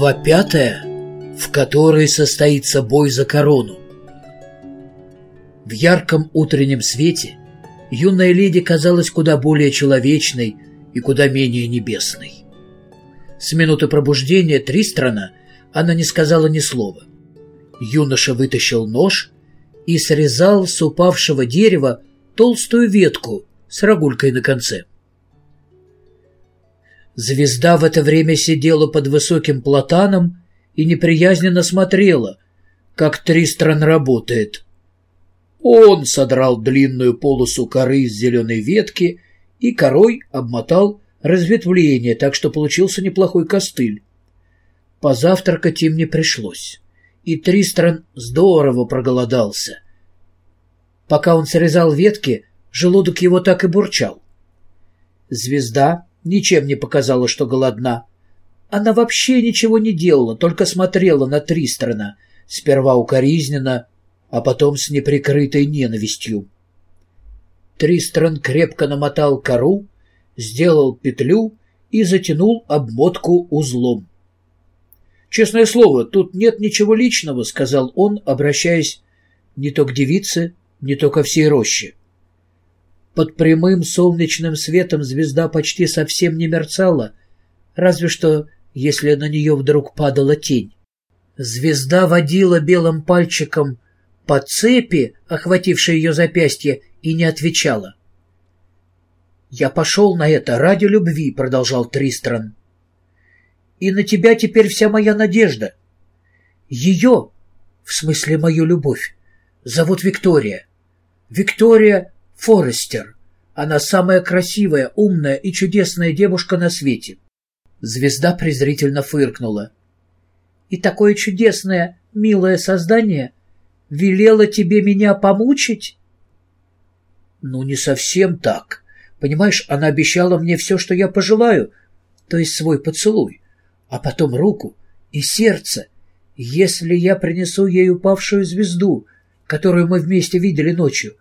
Глава пятая, в которой состоится бой за корону. В ярком утреннем свете юная леди казалась куда более человечной и куда менее небесной. С минуты пробуждения Тристрана она не сказала ни слова. Юноша вытащил нож и срезал с упавшего дерева толстую ветку с рогулькой на конце. Звезда в это время сидела под высоким платаном и неприязненно смотрела, как Тристран работает. Он содрал длинную полосу коры из зеленой ветки и корой обмотал разветвление, так что получился неплохой костыль. Позавтракать им не пришлось, и Тристран здорово проголодался. Пока он срезал ветки, желудок его так и бурчал. Звезда ничем не показала, что голодна. Она вообще ничего не делала, только смотрела на Тристрана, сперва укоризненно, а потом с неприкрытой ненавистью. Тристран крепко намотал кору, сделал петлю и затянул обмотку узлом. «Честное слово, тут нет ничего личного», — сказал он, обращаясь не то к девице, не то ко всей роще. Под прямым солнечным светом звезда почти совсем не мерцала, разве что если на нее вдруг падала тень. Звезда водила белым пальчиком по цепи, охватившей ее запястье, и не отвечала. «Я пошел на это ради любви», — продолжал Тристран. «И на тебя теперь вся моя надежда. Ее, в смысле мою любовь, зовут Виктория. Виктория Форестер. Она самая красивая, умная и чудесная девушка на свете. Звезда презрительно фыркнула. И такое чудесное, милое создание велело тебе меня помучить? Ну, не совсем так. Понимаешь, она обещала мне все, что я пожелаю, то есть свой поцелуй, а потом руку и сердце, если я принесу ей упавшую звезду, которую мы вместе видели ночью.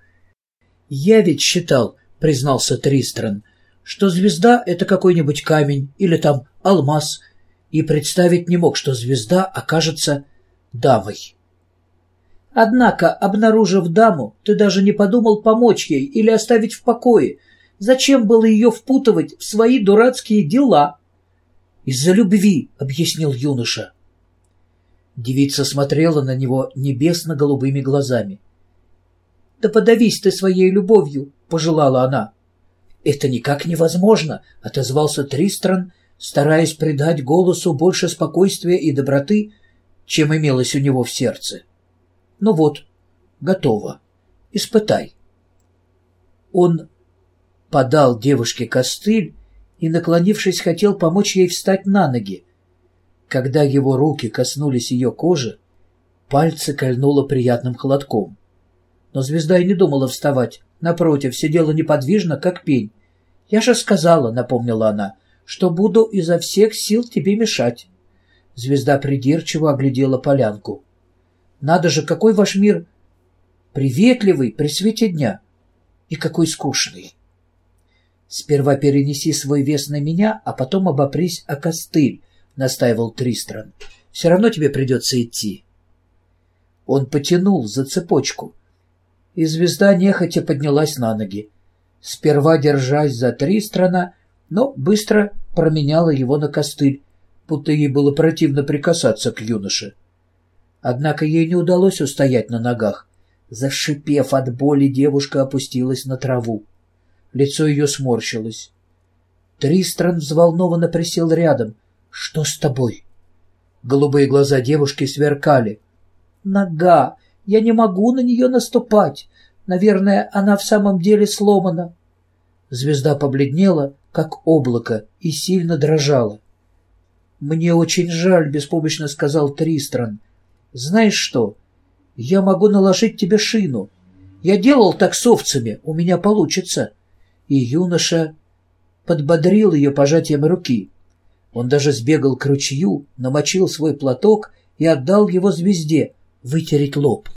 «Я ведь считал», — признался Тристран, «что звезда — это какой-нибудь камень или там алмаз, и представить не мог, что звезда окажется дамой». «Однако, обнаружив даму, ты даже не подумал помочь ей или оставить в покое. Зачем было ее впутывать в свои дурацкие дела?» «Из-за любви», — объяснил юноша. Девица смотрела на него небесно-голубыми глазами. «Да подавись ты своей любовью!» — пожелала она. «Это никак невозможно!» — отозвался Тристран, стараясь придать голосу больше спокойствия и доброты, чем имелось у него в сердце. «Ну вот, готово. Испытай». Он подал девушке костыль и, наклонившись, хотел помочь ей встать на ноги. Когда его руки коснулись ее кожи, пальцы кольнуло приятным холодком. Но звезда и не думала вставать. Напротив, сидела неподвижно, как пень. «Я же сказала», — напомнила она, — «что буду изо всех сил тебе мешать». Звезда придирчиво оглядела полянку. «Надо же, какой ваш мир приветливый при свете дня и какой скучный!» «Сперва перенеси свой вес на меня, а потом обопрись о костыль», — настаивал Тристран. «Все равно тебе придется идти». Он потянул за цепочку и звезда нехотя поднялась на ноги. Сперва держась за Тристрана, но быстро променяла его на костыль, будто ей было противно прикасаться к юноше. Однако ей не удалось устоять на ногах. Зашипев от боли, девушка опустилась на траву. Лицо ее сморщилось. Тристран взволнованно присел рядом. «Что с тобой?» Голубые глаза девушки сверкали. «Нога! Я не могу на нее наступать. Наверное, она в самом деле сломана. Звезда побледнела, как облако, и сильно дрожала. «Мне очень жаль», — беспомощно сказал Тристран. «Знаешь что? Я могу наложить тебе шину. Я делал так с овцами, у меня получится». И юноша подбодрил ее пожатием руки. Он даже сбегал к ручью, намочил свой платок и отдал его звезде вытереть лоб.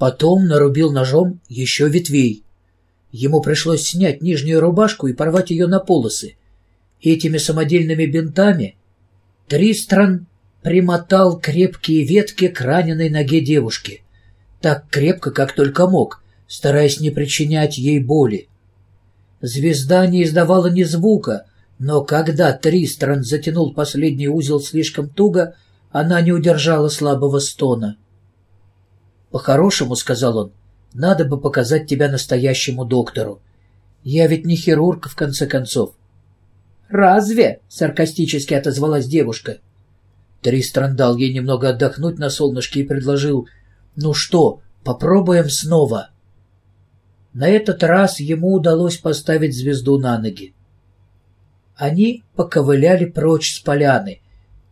Потом нарубил ножом еще ветвей. Ему пришлось снять нижнюю рубашку и порвать ее на полосы. Этими самодельными бинтами Тристран примотал крепкие ветки к раненой ноге девушки. Так крепко, как только мог, стараясь не причинять ей боли. Звезда не издавала ни звука, но когда Тристран затянул последний узел слишком туго, она не удержала слабого стона. «По-хорошему, — сказал он, — надо бы показать тебя настоящему доктору. Я ведь не хирург, в конце концов. «Разве?» — саркастически отозвалась девушка. Тристран дал ей немного отдохнуть на солнышке и предложил «Ну что, попробуем снова?» На этот раз ему удалось поставить звезду на ноги. Они поковыляли прочь с поляны.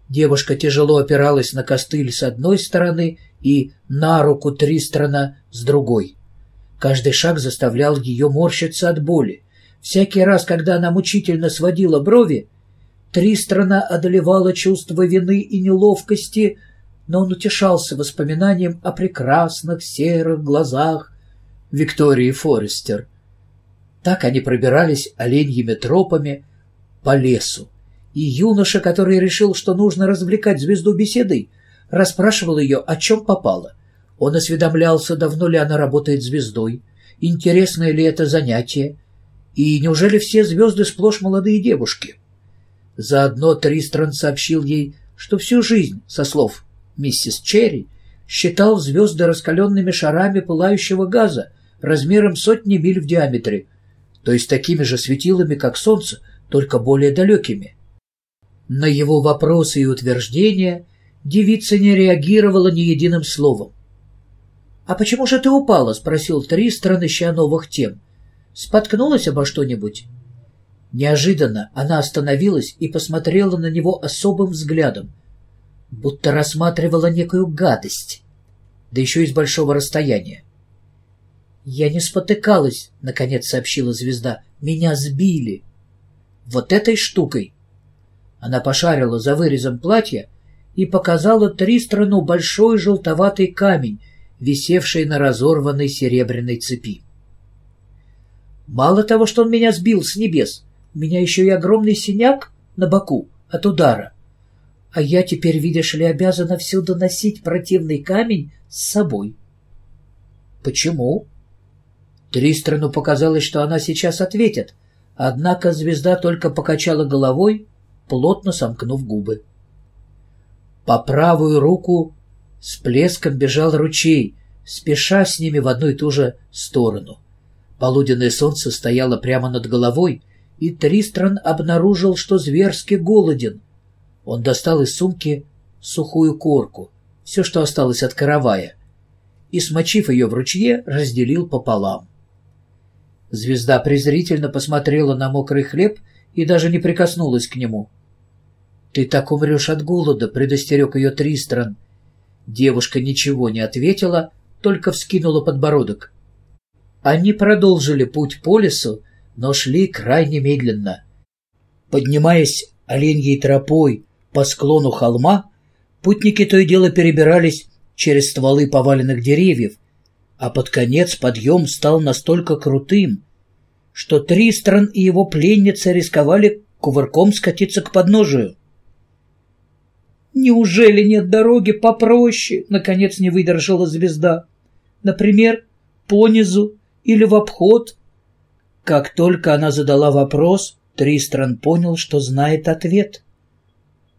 Девушка тяжело опиралась на костыль с одной стороны и на руку Тристрана с другой. Каждый шаг заставлял ее морщиться от боли. Всякий раз, когда она мучительно сводила брови, Тристрана одолевало чувство вины и неловкости, но он утешался воспоминанием о прекрасных серых глазах Виктории Форестер. Так они пробирались оленьими тропами по лесу. И юноша, который решил, что нужно развлекать звезду беседой, расспрашивал ее, о чем попало. Он осведомлялся, давно ли она работает звездой, интересное ли это занятие, и неужели все звезды сплошь молодые девушки? Заодно Тристран сообщил ей, что всю жизнь, со слов миссис Черри, считал звезды раскаленными шарами пылающего газа размером сотни миль в диаметре, то есть такими же светилами, как Солнце, только более далекими. На его вопросы и утверждения девица не реагировала ни единым словом. «А почему же ты упала?» — спросил Тристран, ища новых тем. Споткнулась обо что-нибудь? Неожиданно она остановилась и посмотрела на него особым взглядом, будто рассматривала некую гадость, да еще из большого расстояния. «Я не спотыкалась», — наконец сообщила звезда. «Меня сбили». «Вот этой штукой». Она пошарила за вырезом платья и показала Тристрану большой желтоватый камень, висевший на разорванной серебряной цепи. Мало того, что он меня сбил с небес, у меня еще и огромный синяк на боку от удара. А я теперь, видишь ли, обязана всюду носить противный камень с собой. Почему? Тристрану показалось, что она сейчас ответит, однако звезда только покачала головой, плотно сомкнув губы. По правую руку с плеском бежал ручей, спеша с ними в одну и ту же сторону. Полуденное солнце стояло прямо над головой, и Тристран обнаружил, что зверски голоден. Он достал из сумки сухую корку, все, что осталось от каравая, и, смочив ее в ручье, разделил пополам. Звезда презрительно посмотрела на мокрый хлеб и даже не прикоснулась к нему. «Ты так умрешь от голода», — предостерег ее Тристран. Девушка ничего не ответила, только вскинула подбородок. Они продолжили путь по лесу, но шли крайне медленно. Поднимаясь оленьей тропой по склону холма, путники то и дело перебирались через стволы поваленных деревьев, а под конец подъем стал настолько крутым, что Тристран и его пленница рисковали кувырком скатиться к подножию. «Неужели нет дороги попроще?» — наконец не выдержала звезда. «Например, понизу или в обход? Как только она задала вопрос, Тристран понял, что знает ответ.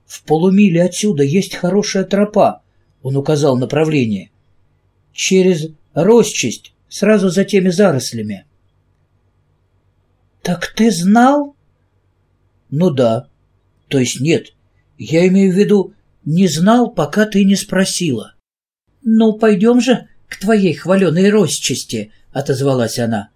«В полумиле отсюда есть хорошая тропа», — он указал направление. «Через росчесть, сразу за теми зарослями». «Так ты знал?» «Ну да. То есть нет. Я имею в виду, не знал, пока ты не спросила». «Ну, пойдем же к твоей хваленой росчести», — отозвалась она.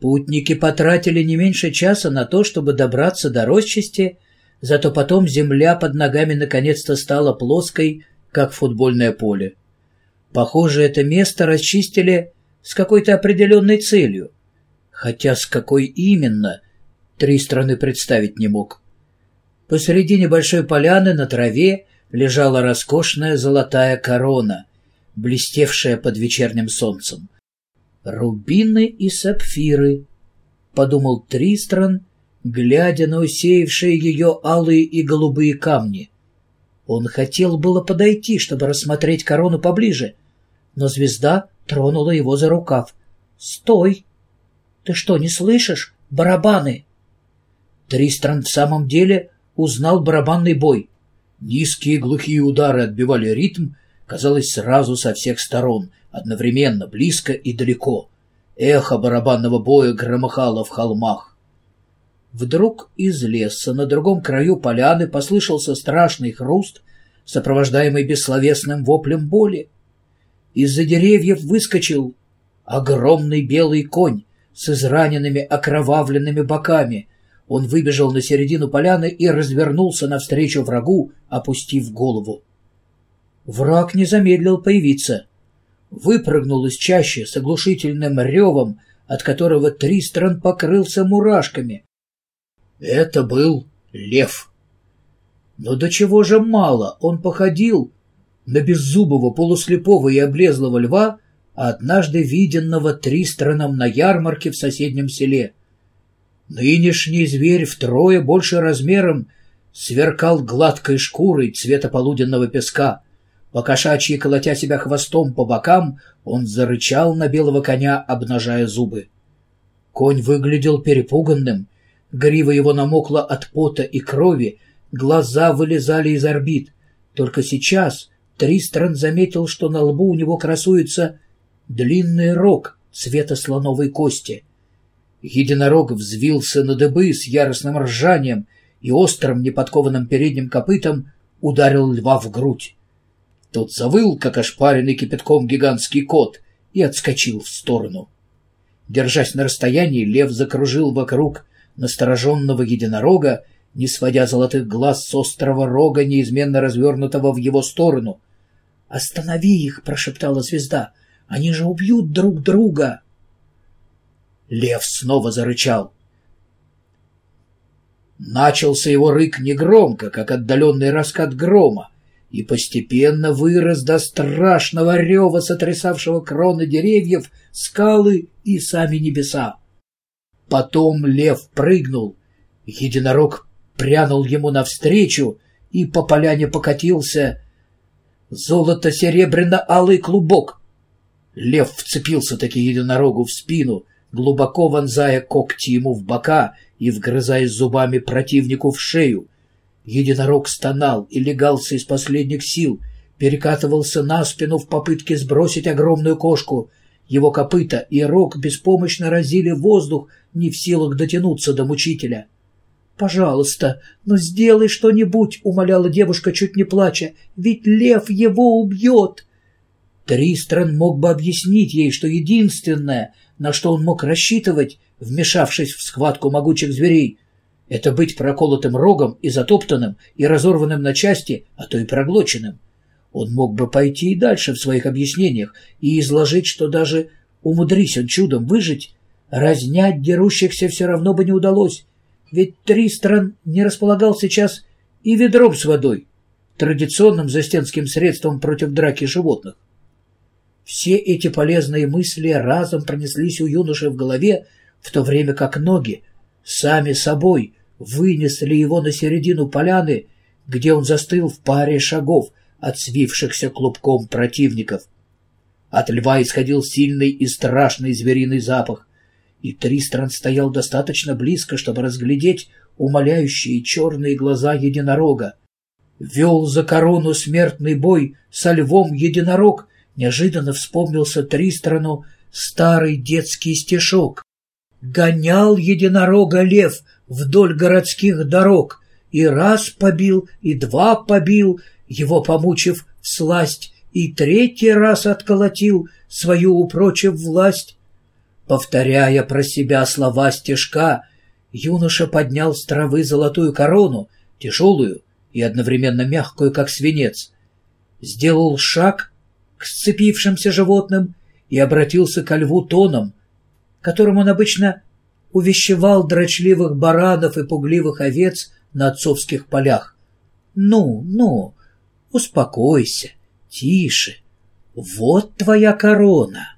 Путники потратили не меньше часа на то, чтобы добраться до росчасти, зато потом земля под ногами наконец-то стала плоской, как футбольное поле. Похоже, это место расчистили с какой-то определенной целью, хотя с какой именно, три страны представить не мог. Посреди небольшой поляны на траве лежала роскошная золотая корона, блестевшая под вечерним солнцем. «Рубины и сапфиры», — подумал Тристран, глядя на усеявшие ее алые и голубые камни. Он хотел было подойти, чтобы рассмотреть корону поближе, но звезда тронула его за рукав. «Стой! Ты что, не слышишь? Барабаны!» Тристран в самом деле узнал барабанный бой. Низкие глухие удары отбивали ритм, казалось, сразу со всех сторон, одновременно, близко и далеко. Эхо барабанного боя громыхало в холмах. Вдруг из леса на другом краю поляны послышался страшный хруст, сопровождаемый бессловесным воплем боли. Из-за деревьев выскочил огромный белый конь с израненными окровавленными боками. Он выбежал на середину поляны и развернулся навстречу врагу, опустив голову. Враг не замедлил появиться. Выпрыгнул из чащи с оглушительным ревом, от которого Тристран покрылся мурашками. Это был лев. Но до чего же мало он походил на беззубого, полуслепого и облезлого льва, однажды виденного Тристраном на ярмарке в соседнем селе. Нынешний зверь втрое больше размером сверкал гладкой шкурой цвета полуденного песка. Покошачьи, колотя себя хвостом по бокам, он зарычал на белого коня, обнажая зубы. Конь выглядел перепуганным, грива его намокла от пота и крови, глаза вылезали из орбит. Только сейчас Тристран заметил, что на лбу у него красуется длинный рог цвета слоновой кости. Единорог взвился на дыбы с яростным ржанием и острым неподкованным передним копытом ударил льва в грудь. Тот завыл, как ошпаренный кипятком гигантский кот, и отскочил в сторону. Держась на расстоянии, лев закружил вокруг настороженного единорога, не сводя золотых глаз с острого рога, неизменно развернутого в его сторону. «Останови их!» — прошептала звезда. «Они же убьют друг друга!» Лев снова зарычал. Начался его рык негромко, как отдаленный раскат грома, и постепенно вырос до страшного рева, сотрясавшего кроны деревьев, скалы и сами небеса. Потом лев прыгнул, единорог прянул ему навстречу и по поляне покатился золото-серебряно-алый клубок. Лев вцепился таки единорогу в спину, глубоко вонзая когти ему в бока и вгрызаясь зубами противнику в шею. Единорог стонал и легался из последних сил, перекатывался на спину в попытке сбросить огромную кошку. Его копыта и рог беспомощно разили воздух, не в силах дотянуться до мучителя. «Пожалуйста, но сделай что-нибудь», — умоляла девушка, чуть не плача, — «ведь лев его убьет». Тристран мог бы объяснить ей, что единственное, на что он мог рассчитывать, вмешавшись в схватку могучих зверей, это быть проколотым рогом и затоптанным, и разорванным на части, а то и проглоченным. Он мог бы пойти и дальше в своих объяснениях и изложить, что даже умудрись он чудом выжить, разнять дерущихся все равно бы не удалось, ведь Тристран не располагал сейчас и ведром с водой, традиционным застенским средством против драки животных. Все эти полезные мысли разом пронеслись у юноши в голове, в то время как ноги сами собой вынесли его на середину поляны, где он застыл в паре шагов от свившихся клубком противников. От льва исходил сильный и страшный звериный запах, и Тристран стоял достаточно близко, чтобы разглядеть умоляющие черные глаза единорога. Вел за корону смертный бой со львом единорог, неожиданно вспомнился Тристрану старый детский стишок. Гонял единорога лев вдоль городских дорог, и раз побил, и два побил, его помучив сласть, и третий раз отколотил, свою упрочив власть. Повторяя про себя слова стежка, юноша поднял с травы золотую корону, тяжелую и одновременно мягкую, как свинец, сделал шаг сцепившимся животным и обратился ко льву тоном, которым он обычно увещевал дрочливых баранов и пугливых овец на отцовских полях. «Ну, ну, успокойся, тише, вот твоя корона».